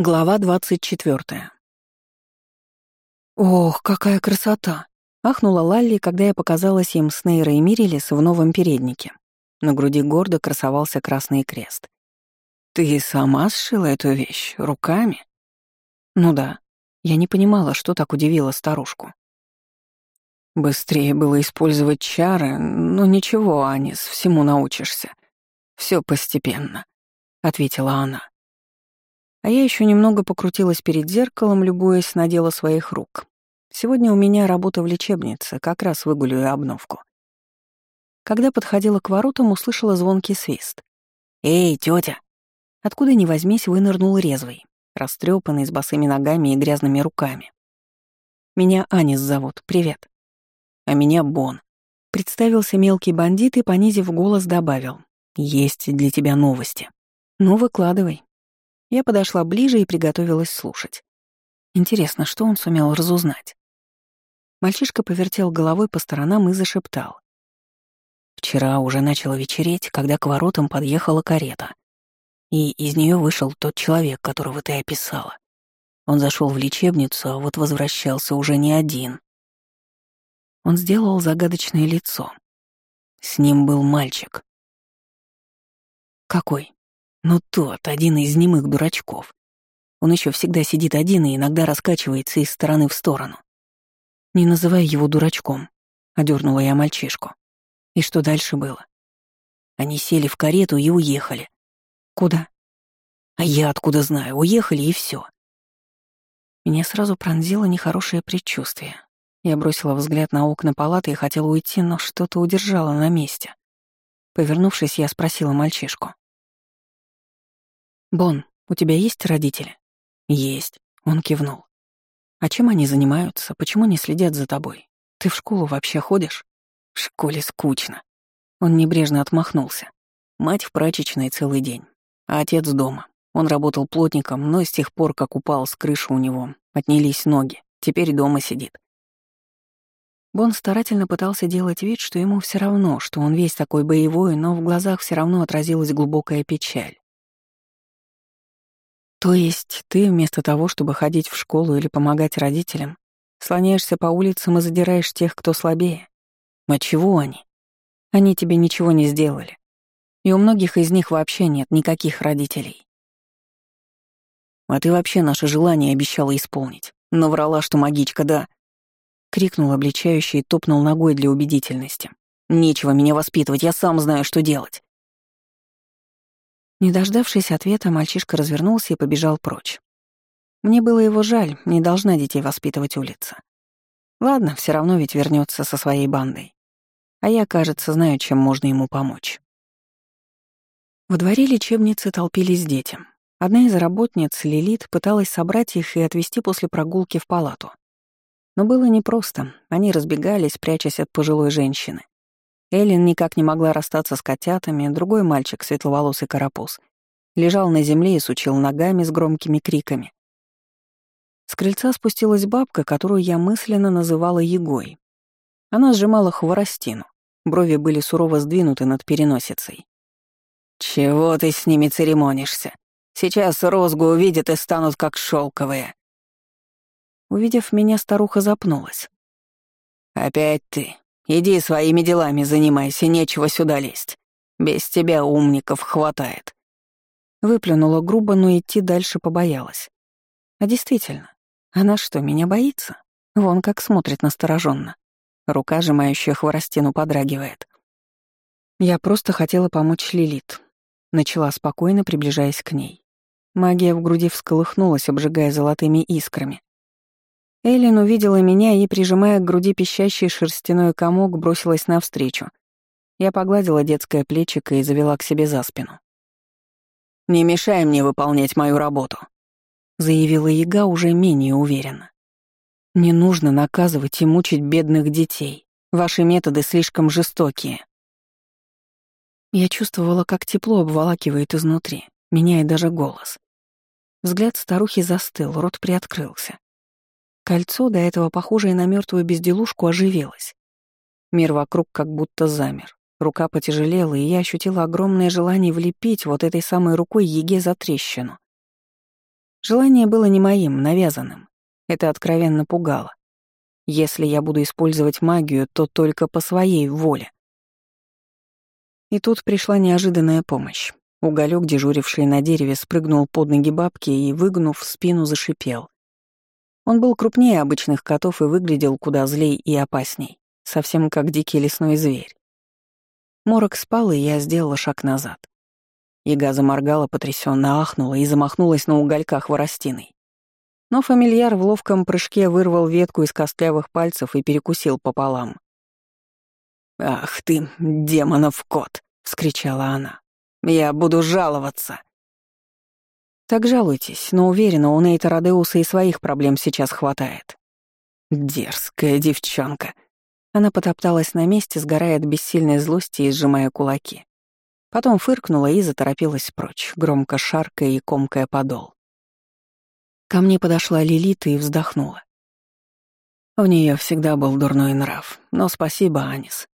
Глава двадцать четвертая. «Ох, какая красота!» — ахнула Лалли, когда я показалась им с Нейрой и Мирилис в новом переднике. На груди гордо красовался красный крест. «Ты сама сшила эту вещь? Руками?» «Ну да». Я не понимала, что так удивило старушку. «Быстрее было использовать чары, но ничего, Анис, всему научишься. Все постепенно», — ответила она. А я еще немного покрутилась перед зеркалом, любуясь на дело своих рук. Сегодня у меня работа в лечебнице, как раз выгуливаю обновку. Когда подходила к воротам, услышала звонкий свист. «Эй, тетя! Откуда ни возьмись, вынырнул резвый, растрепанный, с босыми ногами и грязными руками. «Меня Анис зовут, привет». «А меня Бон». Представился мелкий бандит и, понизив голос, добавил. «Есть для тебя новости». «Ну, выкладывай», я подошла ближе и приготовилась слушать. Интересно, что он сумел разузнать? Мальчишка повертел головой по сторонам и зашептал. Вчера уже начало вечереть, когда к воротам подъехала карета. И из нее вышел тот человек, которого ты описала. Он зашел в лечебницу, а вот возвращался уже не один. Он сделал загадочное лицо. С ним был мальчик. «Какой?» Но тот, один из немых дурачков. Он еще всегда сидит один и иногда раскачивается из стороны в сторону. «Не называй его дурачком», — одернула я мальчишку. И что дальше было? Они сели в карету и уехали. Куда? А я откуда знаю, уехали и все. Меня сразу пронзило нехорошее предчувствие. Я бросила взгляд на окна палаты и хотела уйти, но что-то удержало на месте. Повернувшись, я спросила мальчишку. «Бон, у тебя есть родители?» «Есть», — он кивнул. «А чем они занимаются? Почему не следят за тобой? Ты в школу вообще ходишь?» «В школе скучно». Он небрежно отмахнулся. Мать в прачечной целый день, а отец дома. Он работал плотником, но с тех пор, как упал с крыши у него, отнялись ноги. Теперь дома сидит. Бон старательно пытался делать вид, что ему все равно, что он весь такой боевой, но в глазах все равно отразилась глубокая печаль. То есть ты вместо того, чтобы ходить в школу или помогать родителям, слоняешься по улицам и задираешь тех, кто слабее? А чего они? Они тебе ничего не сделали. И у многих из них вообще нет никаких родителей. А ты вообще наше желание обещала исполнить. Но врала, что магичка, да. Крикнул обличающий и топнул ногой для убедительности. Нечего меня воспитывать, я сам знаю, что делать. Не дождавшись ответа, мальчишка развернулся и побежал прочь. Мне было его жаль, не должна детей воспитывать улица. Ладно, все равно ведь вернется со своей бандой. А я, кажется, знаю, чем можно ему помочь. Во дворе лечебницы толпились дети. Одна из работниц, Лилит, пыталась собрать их и отвезти после прогулки в палату. Но было непросто, они разбегались, прячась от пожилой женщины. Эллен никак не могла расстаться с котятами, другой мальчик, светловолосый карапуз, лежал на земле и сучил ногами с громкими криками. С крыльца спустилась бабка, которую я мысленно называла Егой. Она сжимала хворостину, брови были сурово сдвинуты над переносицей. «Чего ты с ними церемонишься? Сейчас розгу увидят и станут как шелковые. Увидев меня, старуха запнулась. «Опять ты. Иди своими делами занимайся, нечего сюда лезть. Без тебя умников хватает». Выплюнула грубо, но идти дальше побоялась. А действительно, она что, меня боится? Вон как смотрит настороженно. Рука, сжимающая хворостину, подрагивает. Я просто хотела помочь Лилит. Начала спокойно, приближаясь к ней. Магия в груди всколыхнулась, обжигая золотыми искрами. Эллен увидела меня и, прижимая к груди пищащий шерстяной комок, бросилась навстречу. Я погладила детское плечико и завела к себе за спину. «Не мешай мне выполнять мою работу», — заявила Яга уже менее уверенно. «Не нужно наказывать и мучить бедных детей. Ваши методы слишком жестокие». Я чувствовала, как тепло обволакивает изнутри, меняет даже голос. Взгляд старухи застыл, рот приоткрылся. Кольцо, до этого похожее на мертвую безделушку, оживилось. Мир вокруг как будто замер. Рука потяжелела, и я ощутила огромное желание влепить вот этой самой рукой Еге за трещину. Желание было не моим, навязанным. Это откровенно пугало. Если я буду использовать магию, то только по своей воле. И тут пришла неожиданная помощь. Уголек, дежуривший на дереве, спрыгнул под ноги бабки и, выгнув спину, зашипел. Он был крупнее обычных котов и выглядел куда злей и опасней, совсем как дикий лесной зверь. Морок спал, и я сделала шаг назад. Яга заморгала, потрясенно ахнула и замахнулась на угольках хворостиной. Но фамильяр в ловком прыжке вырвал ветку из костлявых пальцев и перекусил пополам. «Ах ты, демонов кот!» — вскричала она. «Я буду жаловаться!» «Так жалуйтесь, но уверена, у Нейта Родеуса и своих проблем сейчас хватает». «Дерзкая девчонка!» Она потопталась на месте, сгорая от бессильной злости и сжимая кулаки. Потом фыркнула и заторопилась прочь, громко шаркая и комкая подол. Ко мне подошла Лилита и вздохнула. У нее всегда был дурной нрав, но спасибо, Анис.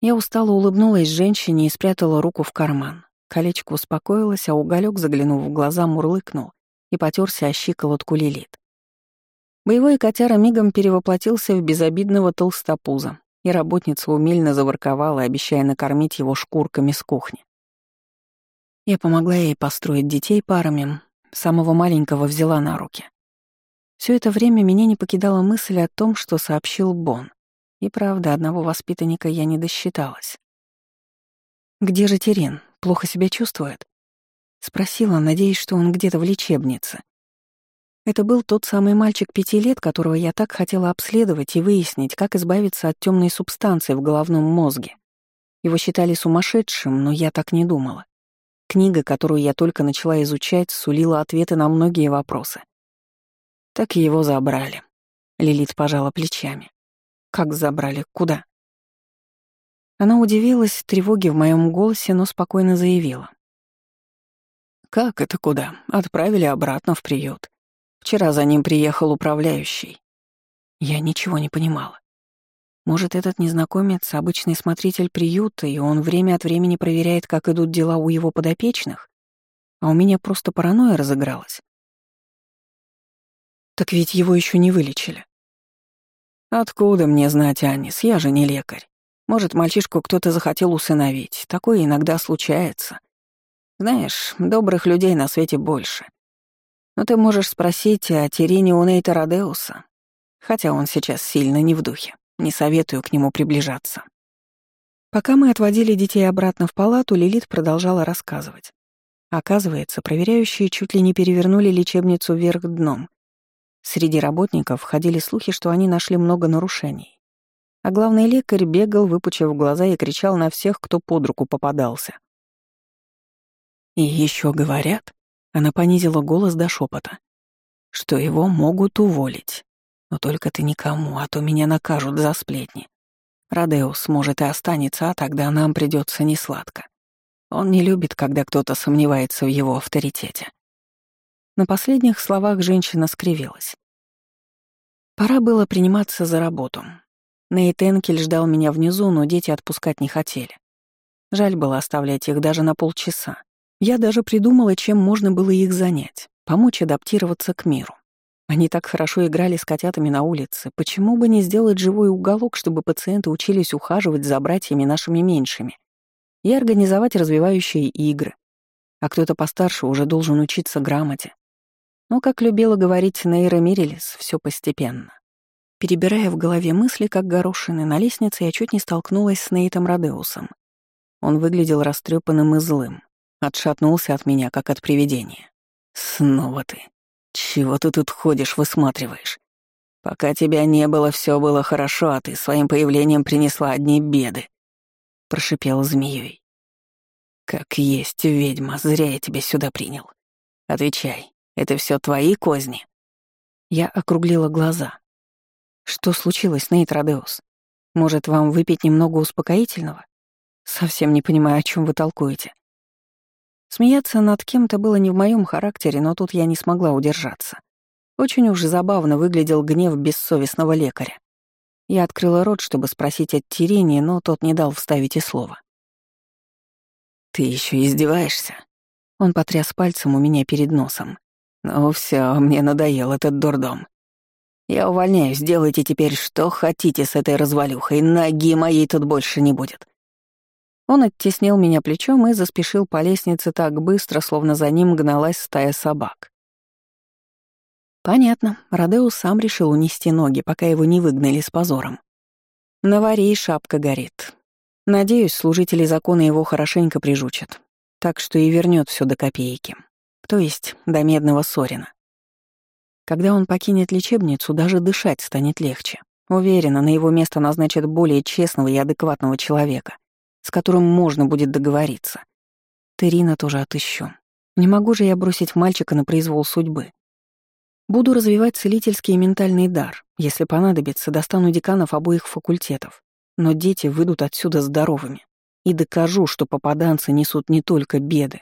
Я устало улыбнулась женщине и спрятала руку в карман. Колечко успокоилось, а уголек, заглянув в глаза, мурлыкнул и потерся о щиколотку Лилит. Боевой котяра мигом перевоплотился в безобидного толстопуза, и работница умельно заворковала, обещая накормить его шкурками с кухни. Я помогла ей построить детей парами, самого маленького взяла на руки. Все это время меня не покидала мысль о том, что сообщил Бон. И правда, одного воспитанника я не досчиталась. «Где же Терен? Плохо себя чувствует?» Спросила, надеясь, что он где-то в лечебнице. Это был тот самый мальчик пяти лет, которого я так хотела обследовать и выяснить, как избавиться от темной субстанции в головном мозге. Его считали сумасшедшим, но я так не думала. Книга, которую я только начала изучать, сулила ответы на многие вопросы. Так его забрали. Лилит пожала плечами. Как забрали? Куда? Она удивилась тревоге в моем голосе, но спокойно заявила. «Как это куда? Отправили обратно в приют. Вчера за ним приехал управляющий». Я ничего не понимала. Может, этот незнакомец — обычный смотритель приюта, и он время от времени проверяет, как идут дела у его подопечных? А у меня просто паранойя разыгралась. Так ведь его еще не вылечили. Откуда мне знать, Анис? Я же не лекарь. Может, мальчишку кто-то захотел усыновить. Такое иногда случается. Знаешь, добрых людей на свете больше. Но ты можешь спросить о Терине у Родеуса, хотя он сейчас сильно не в духе. Не советую к нему приближаться. Пока мы отводили детей обратно в палату, Лилит продолжала рассказывать. Оказывается, проверяющие чуть ли не перевернули лечебницу вверх дном. Среди работников ходили слухи, что они нашли много нарушений. А главный лекарь бегал, выпучив глаза, и кричал на всех, кто под руку попадался. «И еще говорят», — она понизила голос до шепота, «что его могут уволить. Но только ты никому, а то меня накажут за сплетни. Радеус, может, и останется, а тогда нам придется несладко. Он не любит, когда кто-то сомневается в его авторитете. На последних словах женщина скривилась. Пора было приниматься за работу. Нейт Энкель ждал меня внизу, но дети отпускать не хотели. Жаль было оставлять их даже на полчаса. Я даже придумала, чем можно было их занять, помочь адаптироваться к миру. Они так хорошо играли с котятами на улице. Почему бы не сделать живой уголок, чтобы пациенты учились ухаживать за братьями нашими меньшими и организовать развивающие игры? А кто-то постарше уже должен учиться грамоте. Но, как любила говорить Нейра Мирелис, все постепенно. Перебирая в голове мысли, как горошины, на лестнице я чуть не столкнулась с Нейтом Родеусом. Он выглядел растрепанным и злым. Отшатнулся от меня, как от привидения. «Снова ты», «Чего ты тут ходишь, высматриваешь? Пока тебя не было, все было хорошо, а ты своим появлением принесла одни беды», — прошипел змеей. «Как есть, ведьма, зря я тебя сюда принял. Отвечай, это все твои козни?» Я округлила глаза. «Что случилось, Нейт Родеус? Может, вам выпить немного успокоительного? Совсем не понимаю, о чем вы толкуете». Смеяться над кем-то было не в моем характере, но тут я не смогла удержаться. Очень уж забавно выглядел гнев бессовестного лекаря. Я открыла рот, чтобы спросить от Терения, но тот не дал вставить и слова. «Ты еще издеваешься?» Он потряс пальцем у меня перед носом. «Ну все, мне надоел этот дурдом. Я увольняюсь, делайте теперь что хотите с этой развалюхой, ноги моей тут больше не будет». Он оттеснил меня плечом и заспешил по лестнице так быстро, словно за ним гналась стая собак. Понятно, Родеус сам решил унести ноги, пока его не выгнали с позором. На варе шапка горит. Надеюсь, служители закона его хорошенько прижучат, так что и вернет все до копейки. То есть до медного сорина. Когда он покинет лечебницу, даже дышать станет легче. Уверена, на его место назначат более честного и адекватного человека, с которым можно будет договориться. Терина тоже отыщу. Не могу же я бросить мальчика на произвол судьбы. Буду развивать целительский и ментальный дар. Если понадобится, достану деканов обоих факультетов. Но дети выйдут отсюда здоровыми. И докажу, что попаданцы несут не только беды,